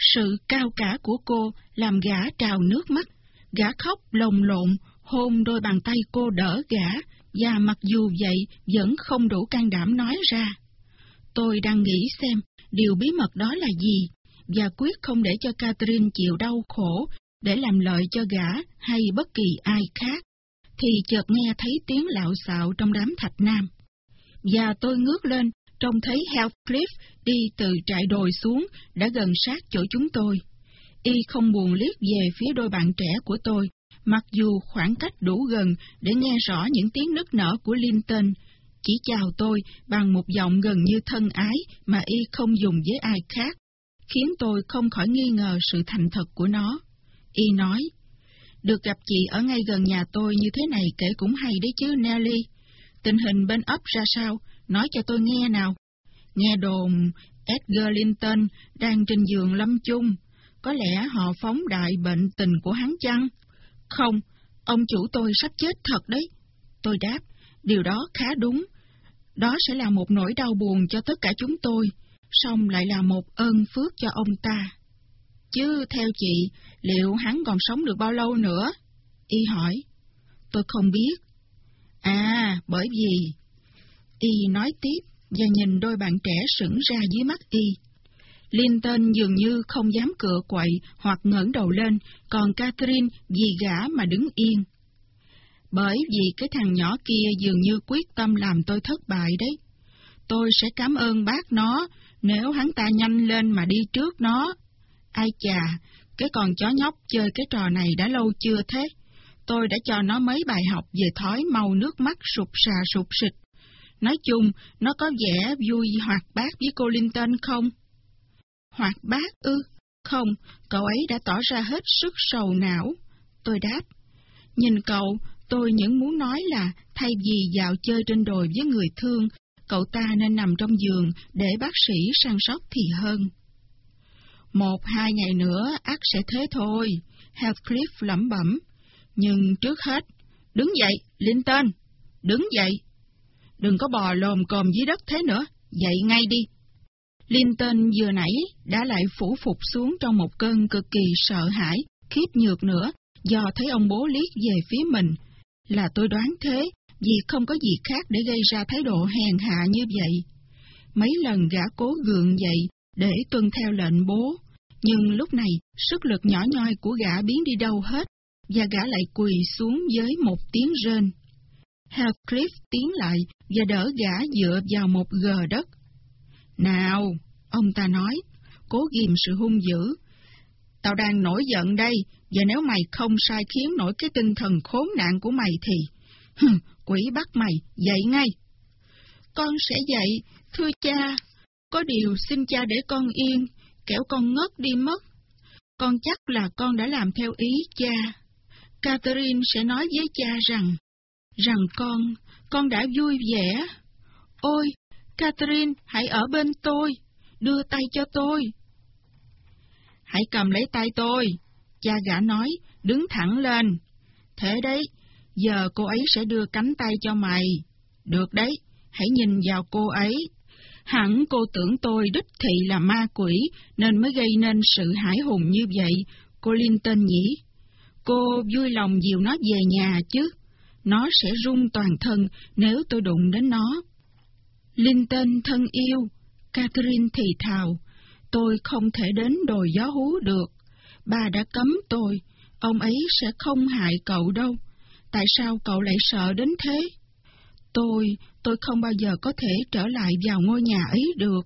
Sự cao cả của cô làm gã trào nước mắt, gã khóc lồng lộn, hôn đôi bàn tay cô đỡ gã, và mặc dù vậy vẫn không đủ can đảm nói ra. Tôi đang nghĩ xem điều bí mật đó là gì, và quyết không để cho Catherine chịu đau khổ để làm lợi cho gã hay bất kỳ ai khác, thì chợt nghe thấy tiếng lạo xạo trong đám thạch nam. Và tôi ngước lên, trông thấy Heathcliff đi từ trại đồi xuống, đã gần sát chỗ chúng tôi. Y không buồn liếc về phía đôi bạn trẻ của tôi, mặc dù khoảng cách đủ gần để nghe rõ những tiếng nức nở của Linton, chỉ chào tôi bằng một giọng gần như thân ái mà y không dùng với ai khác, khiến tôi không khỏi nghi ngờ sự thành thật của nó. Y nói, được gặp chị ở ngay gần nhà tôi như thế này kể cũng hay đấy chứ Nelly. Tình hình bên ấp ra sao, nói cho tôi nghe nào. Nghe đồn Edgar Linton đang trên giường lâm chung, có lẽ họ phóng đại bệnh tình của hắn chăng? Không, ông chủ tôi sắp chết thật đấy. Tôi đáp, điều đó khá đúng. Đó sẽ là một nỗi đau buồn cho tất cả chúng tôi, song lại là một ơn phước cho ông ta. Chứ theo chị, liệu hắn còn sống được bao lâu nữa? Y hỏi. Tôi không biết. À, bởi vì... Y nói tiếp và nhìn đôi bạn trẻ sững ra dưới mắt Y. Linton dường như không dám cựa quậy hoặc ngẩng đầu lên, còn Catherine vì gã mà đứng yên. Bởi vì cái thằng nhỏ kia dường như quyết tâm làm tôi thất bại đấy. Tôi sẽ cảm ơn bác nó nếu hắn ta nhanh lên mà đi trước nó. Ai chà, cái con chó nhóc chơi cái trò này đã lâu chưa thế? Tôi đã cho nó mấy bài học về thói mau nước mắt sụp xà sụp xịt. Nói chung, nó có vẻ vui hoạt bát với cô Linton không? Hoạt bát ư? Không, cậu ấy đã tỏ ra hết sức sầu não. Tôi đáp. Nhìn cậu, tôi những muốn nói là thay vì dạo chơi trên đồi với người thương, cậu ta nên nằm trong giường để bác sĩ săn sóc thì hơn. Một hai ngày nữa ác sẽ thế thôi, Heathcliff lẩm bẩm. Nhưng trước hết, đứng dậy, Linton, đứng dậy. Đừng có bò lồm cồm dưới đất thế nữa, dậy ngay đi. Linton vừa nãy đã lại phủ phục xuống trong một cơn cực kỳ sợ hãi, khiếp nhược nữa, do thấy ông bố liếc về phía mình. Là tôi đoán thế, vì không có gì khác để gây ra thái độ hèn hạ như vậy. Mấy lần gã cố gượng dậy để tuân theo lệnh bố, nhưng lúc này sức lực nhỏ nhoi của gã biến đi đâu hết, và gã lại quỳ xuống với một tiếng rên. Heathcliff tiến lại và đỡ gã dựa vào một gờ đất. Nào, ông ta nói, cố ghim sự hung dữ. Tao đang nổi giận đây, và nếu mày không sai khiến nổi cái tinh thần khốn nạn của mày thì... quỷ bắt mày, dậy ngay. Con sẽ dậy, thưa cha. Có điều xin cha để con yên, kẻo con ngất đi mất. Con chắc là con đã làm theo ý cha. Catherine sẽ nói với cha rằng, rằng con, con đã vui vẻ. Ôi, Catherine, hãy ở bên tôi, đưa tay cho tôi. Hãy cầm lấy tay tôi, cha gã nói, đứng thẳng lên. Thế đấy, giờ cô ấy sẽ đưa cánh tay cho mày. Được đấy, hãy nhìn vào cô ấy. Hẳn cô tưởng tôi đích thị là ma quỷ, nên mới gây nên sự hải hùng như vậy, cô Linton nhỉ? Cô vui lòng dìu nó về nhà chứ. Nó sẽ rung toàn thân nếu tôi đụng đến nó. linh tên thân yêu, Catherine thì thào, tôi không thể đến đồi gió hú được. Bà đã cấm tôi, ông ấy sẽ không hại cậu đâu. Tại sao cậu lại sợ đến thế? Tôi, tôi không bao giờ có thể trở lại vào ngôi nhà ấy được.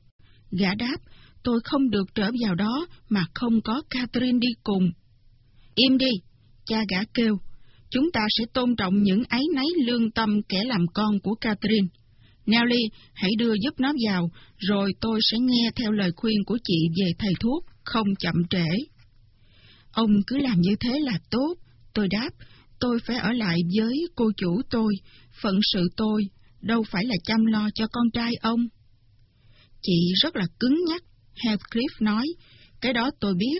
Gã đáp, tôi không được trở vào đó mà không có Catherine đi cùng. Im đi, cha gã kêu, chúng ta sẽ tôn trọng những ái náy lương tâm kẻ làm con của Catherine. Nelly, hãy đưa giúp nó vào, rồi tôi sẽ nghe theo lời khuyên của chị về thầy thuốc, không chậm trễ. Ông cứ làm như thế là tốt, tôi đáp, tôi phải ở lại với cô chủ tôi, phận sự tôi, đâu phải là chăm lo cho con trai ông. Chị rất là cứng nhắc, Heathcliff nói, cái đó tôi biết,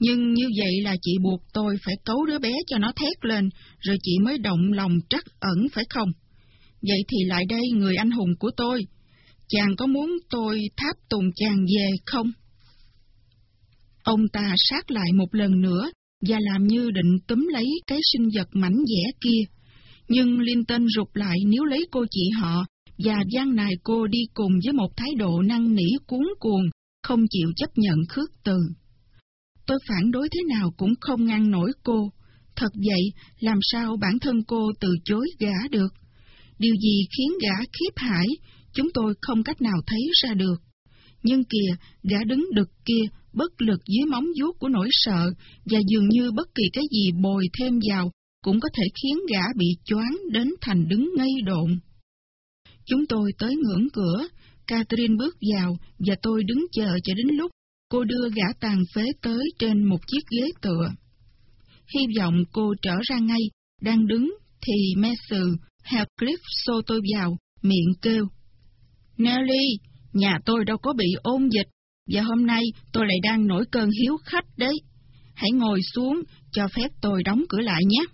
nhưng như vậy là chị buộc tôi phải cấu đứa bé cho nó thét lên, rồi chị mới động lòng trắc ẩn phải không? Vậy thì lại đây người anh hùng của tôi, chàng có muốn tôi tháp tùng chàng về không? Ông ta sát lại một lần nữa và làm như định túm lấy cái sinh vật mảnh vẽ kia. Nhưng Linton rụt lại nếu lấy cô chị họ và gian nài cô đi cùng với một thái độ năng nỉ cuốn cuồng, không chịu chấp nhận khước từ. Tôi phản đối thế nào cũng không ngăn nổi cô. Thật vậy, làm sao bản thân cô từ chối gã được? Điều gì khiến gã khiếp hải chúng tôi không cách nào thấy ra được. Nhưng kìa, gã đứng đực kia, bất lực dưới móng vuốt của nỗi sợ, và dường như bất kỳ cái gì bồi thêm vào cũng có thể khiến gã bị choáng đến thành đứng ngây độn. Chúng tôi tới ngưỡng cửa, Catherine bước vào và tôi đứng chờ cho đến lúc cô đưa gã tàn phế tới trên một chiếc ghế tựa. Hy vọng cô trở ra ngay, đang đứng thì Messer Heathcliff xô tôi vào, miệng kêu. Nelly, nhà tôi đâu có bị ôn dịch, và hôm nay tôi lại đang nổi cơn hiếu khách đấy. Hãy ngồi xuống, cho phép tôi đóng cửa lại nhé.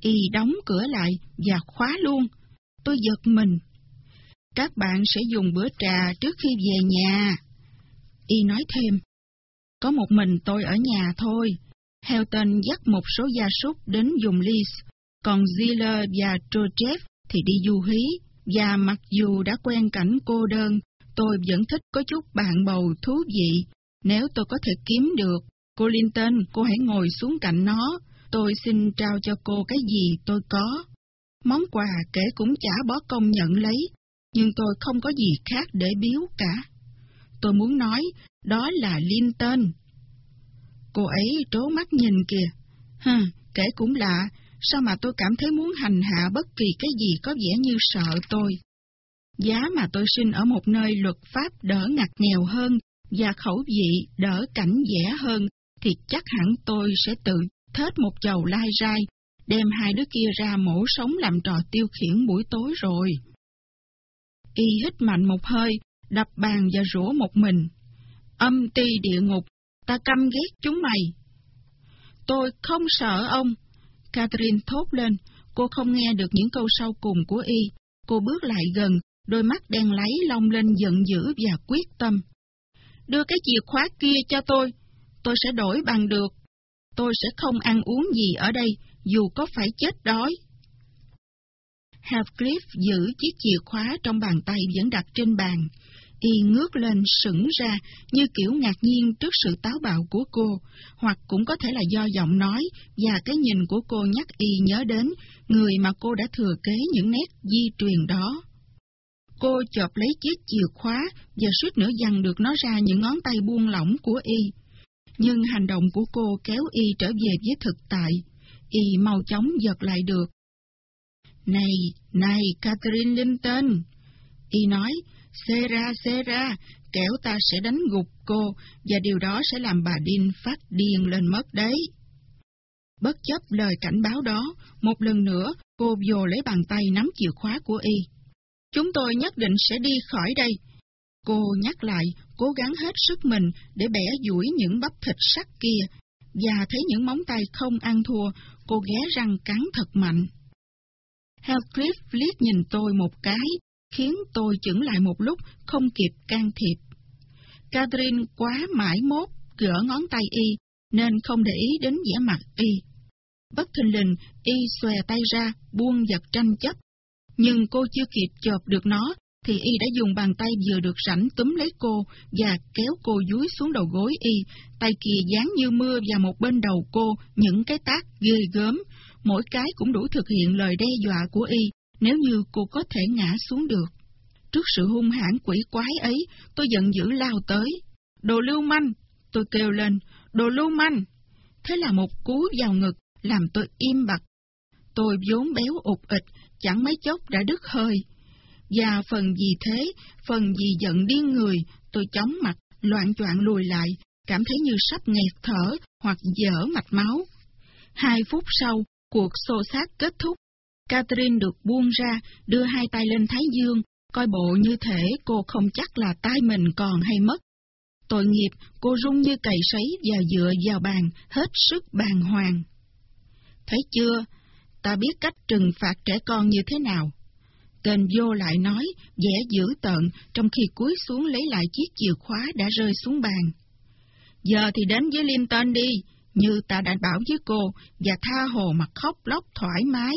Y đóng cửa lại và khóa luôn. Tôi giật mình. Các bạn sẽ dùng bữa trà trước khi về nhà. Y nói thêm. Có một mình tôi ở nhà thôi. Helton dắt một số gia súc đến dùng Leeds, còn Ziller và Trochev thì đi du hí. Và mặc dù đã quen cảnh cô đơn, tôi vẫn thích có chút bạn bầu thú vị. Nếu tôi có thể kiếm được, cô Linton, cô hãy ngồi xuống cạnh nó. Tôi xin trao cho cô cái gì tôi có. Món quà kể cũng chả bó công nhận lấy, nhưng tôi không có gì khác để biếu cả. Tôi muốn nói, đó là Linton. Cô ấy trố mắt nhìn kìa. Hừ, kể cũng lạ, sao mà tôi cảm thấy muốn hành hạ bất kỳ cái gì có vẻ như sợ tôi. Giá mà tôi sinh ở một nơi luật pháp đỡ ngặt nghèo hơn và khẩu vị đỡ cảnh dẻ hơn, thì chắc hẳn tôi sẽ tự thết một chầu lai rai, đem hai đứa kia ra mổ sống làm trò tiêu khiển buổi tối rồi. Y hít mạnh một hơi, đập bàn và rủa một mình. Âm ti địa ngục, ta căm ghét chúng mày. Tôi không sợ ông. Catherine thốt lên, cô không nghe được những câu sau cùng của Y. Cô bước lại gần, đôi mắt đen lấy long lên giận dữ và quyết tâm. Đưa cái chìa khóa kia cho tôi, tôi sẽ đổi bằng được. Tôi sẽ không ăn uống gì ở đây, dù có phải chết đói. Heathcliff giữ chiếc chìa khóa trong bàn tay vẫn đặt trên bàn. Y ngước lên sững ra như kiểu ngạc nhiên trước sự táo bạo của cô, hoặc cũng có thể là do giọng nói và cái nhìn của cô nhắc Y nhớ đến người mà cô đã thừa kế những nét di truyền đó. Cô chộp lấy chiếc chìa khóa và suýt nữa dằn được nó ra những ngón tay buông lỏng của Y. Nhưng hành động của cô kéo Y trở về với thực tại. Y mau chóng giật lại được này, này, Catherine Linton! Y nói, xê ra, xê ra, kéo ta sẽ đánh gục cô, và điều đó sẽ làm bà Dean phát điên lên mất đấy. Bất chấp lời cảnh báo đó, một lần nữa cô vồ lấy bàn tay nắm chìa khóa của Y. Chúng tôi nhất định sẽ đi khỏi đây. Cô nhắc lại, cố gắng hết sức mình để bẻ duỗi những bắp thịt sắt kia, và thấy những móng tay không ăn thua, cô ghé răng cắn thật mạnh. Heathcliff liếc nhìn tôi một cái, khiến tôi chững lại một lúc, không kịp can thiệp. Catherine quá mãi mốt, gỡ ngón tay y, nên không để ý đến vẻ mặt y. Bất thình lình, y xòe tay ra, buông vật tranh chấp. Nhưng cô chưa kịp chộp được nó, thì y đã dùng bàn tay vừa được rảnh túm lấy cô và kéo cô dúi xuống đầu gối y, tay kia dán như mưa vào một bên đầu cô những cái tác ghê gớm, mỗi cái cũng đủ thực hiện lời đe dọa của y nếu như cô có thể ngã xuống được. Trước sự hung hãn quỷ quái ấy, tôi giận dữ lao tới. Đồ lưu manh! Tôi kêu lên, đồ lưu manh! Thế là một cú vào ngực, làm tôi im bặt. Tôi vốn béo ụt ịch, chẳng mấy chốc đã đứt hơi. Và phần gì thế, phần gì giận điên người, tôi chóng mặt, loạn choạng lùi lại, cảm thấy như sắp nghẹt thở hoặc dở mạch máu. Hai phút sau, Cuộc xô xát kết thúc. Catherine được buông ra, đưa hai tay lên thái dương, coi bộ như thể cô không chắc là tay mình còn hay mất. Tội nghiệp, cô rung như cày sấy và dựa vào bàn, hết sức bàng hoàng. Thấy chưa, ta biết cách trừng phạt trẻ con như thế nào. Tên vô lại nói, vẻ dữ tợn, trong khi cúi xuống lấy lại chiếc chìa khóa đã rơi xuống bàn. Giờ thì đến với Linton đi, như ta đã bảo với cô, và tha hồ mà khóc lóc thoải mái.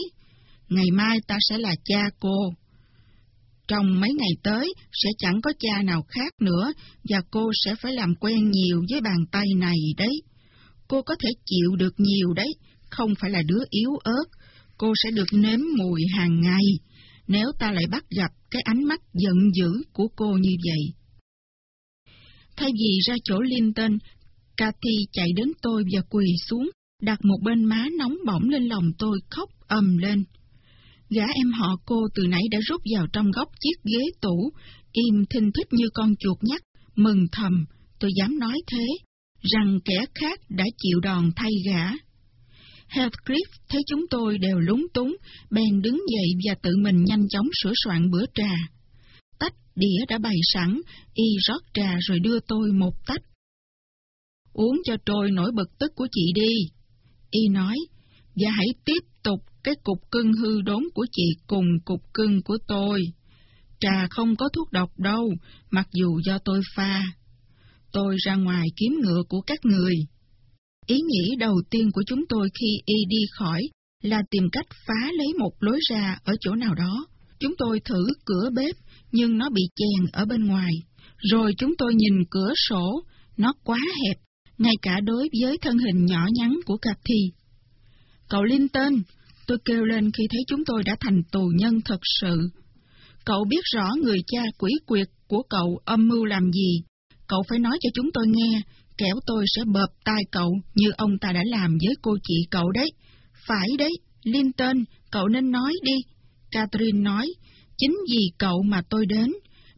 Ngày mai ta sẽ là cha cô. Trong mấy ngày tới, sẽ chẳng có cha nào khác nữa, và cô sẽ phải làm quen nhiều với bàn tay này đấy. Cô có thể chịu được nhiều đấy, không phải là đứa yếu ớt. Cô sẽ được nếm mùi hàng ngày, nếu ta lại bắt gặp cái ánh mắt giận dữ của cô như vậy. Thay vì ra chỗ Linton, Cathy chạy đến tôi và quỳ xuống, đặt một bên má nóng bỏng lên lòng tôi khóc ầm lên. Gã em họ cô từ nãy đã rút vào trong góc chiếc ghế tủ, im thinh thích như con chuột nhắt, mừng thầm, tôi dám nói thế, rằng kẻ khác đã chịu đòn thay gã. Heathcliff thấy chúng tôi đều lúng túng, bèn đứng dậy và tự mình nhanh chóng sửa soạn bữa trà. Tách đĩa đã bày sẵn, y rót trà rồi đưa tôi một tách. Uống cho trôi nỗi bực tức của chị đi. Y nói, và hãy tiếp tục cái cục cưng hư đốn của chị cùng cục cưng của tôi. Trà không có thuốc độc đâu, mặc dù do tôi pha. Tôi ra ngoài kiếm ngựa của các người. Ý nghĩ đầu tiên của chúng tôi khi y đi khỏi là tìm cách phá lấy một lối ra ở chỗ nào đó. Chúng tôi thử cửa bếp, nhưng nó bị chèn ở bên ngoài. Rồi chúng tôi nhìn cửa sổ, nó quá hẹp, ngay cả đối với thân hình nhỏ nhắn của Cathy. Cậu Linton, tôi kêu lên khi thấy chúng tôi đã thành tù nhân thật sự. Cậu biết rõ người cha quỷ quyệt của cậu âm mưu làm gì. Cậu phải nói cho chúng tôi nghe, kẻo tôi sẽ bợp tai cậu như ông ta đã làm với cô chị cậu đấy. Phải đấy, Linton, cậu nên nói đi. Catherine nói, chính vì cậu mà tôi đến.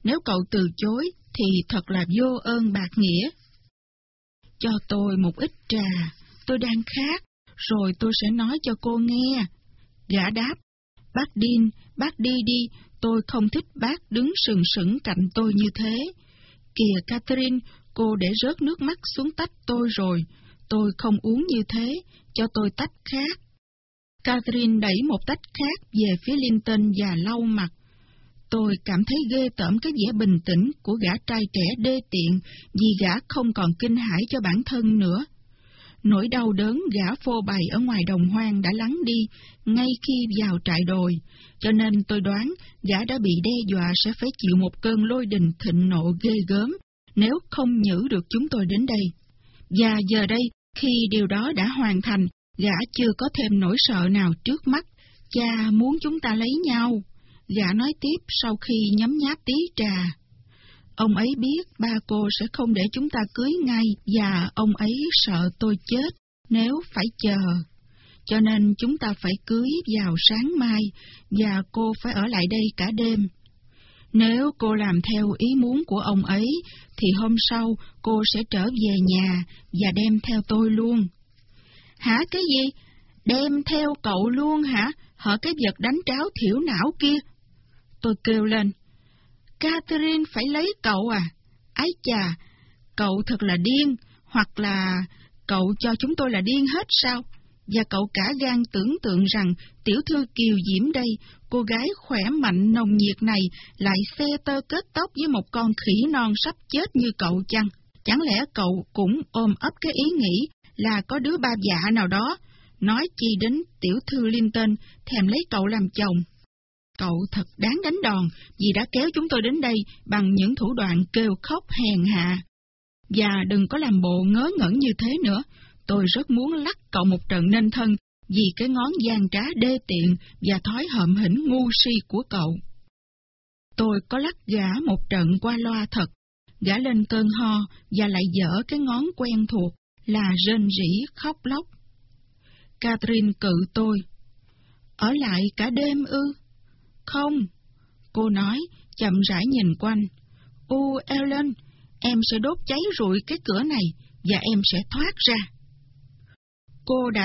Nếu cậu từ chối, thì thật là vô ơn bạc nghĩa. Cho tôi một ít trà, tôi đang khát, rồi tôi sẽ nói cho cô nghe. Gã đáp, bác điên, bác đi đi, tôi không thích bác đứng sừng sững cạnh tôi như thế. Kìa Catherine, cô để rớt nước mắt xuống tách tôi rồi, tôi không uống như thế, cho tôi tách khác. Catherine đẩy một tách khác về phía Linton và lau mặt. Tôi cảm thấy ghê tởm cái vẻ bình tĩnh của gã trai trẻ đê tiện vì gã không còn kinh hãi cho bản thân nữa. Nỗi đau đớn gã phô bày ở ngoài đồng hoang đã lắng đi ngay khi vào trại đồi, cho nên tôi đoán gã đã bị đe dọa sẽ phải chịu một cơn lôi đình thịnh nộ ghê gớm nếu không nhử được chúng tôi đến đây. Và giờ đây, khi điều đó đã hoàn thành, gã chưa có thêm nỗi sợ nào trước mắt. Cha muốn chúng ta lấy nhau. Gã nói tiếp sau khi nhấm nháp tí trà. Ông ấy biết ba cô sẽ không để chúng ta cưới ngay và ông ấy sợ tôi chết nếu phải chờ. Cho nên chúng ta phải cưới vào sáng mai và cô phải ở lại đây cả đêm. Nếu cô làm theo ý muốn của ông ấy, thì hôm sau cô sẽ trở về nhà và đem theo tôi luôn. Hả cái gì? Đem theo cậu luôn hả? Hở cái vật đánh tráo thiểu não kia. Tôi kêu lên. Catherine phải lấy cậu à? Ái chà, cậu thật là điên, hoặc là cậu cho chúng tôi là điên hết sao? Và cậu cả gan tưởng tượng rằng tiểu thư Kiều Diễm đây, cô gái khỏe mạnh nồng nhiệt này, lại xe tơ kết tóc với một con khỉ non sắp chết như cậu chăng? Chẳng lẽ cậu cũng ôm ấp cái ý nghĩ là có đứa ba dạ nào đó, nói chi đến tiểu thư Linton thèm lấy cậu làm chồng? Cậu thật đáng đánh đòn vì đã kéo chúng tôi đến đây bằng những thủ đoạn kêu khóc hèn hạ. Và đừng có làm bộ ngớ ngẩn như thế nữa, tôi rất muốn lắc cậu một trận nên thân vì cái ngón gian trá đê tiện và thói hợm hĩnh ngu si của cậu. Tôi có lắc gã một trận qua loa thật, gã lên cơn ho và lại dở cái ngón quen thuộc là rên rỉ khóc lóc. Catherine cự tôi. Ở lại cả đêm ư? Không. Cô nói, chậm rãi nhìn quanh. U, Ellen, em sẽ đốt cháy rụi cái cửa này và em sẽ thoát ra. Cô đã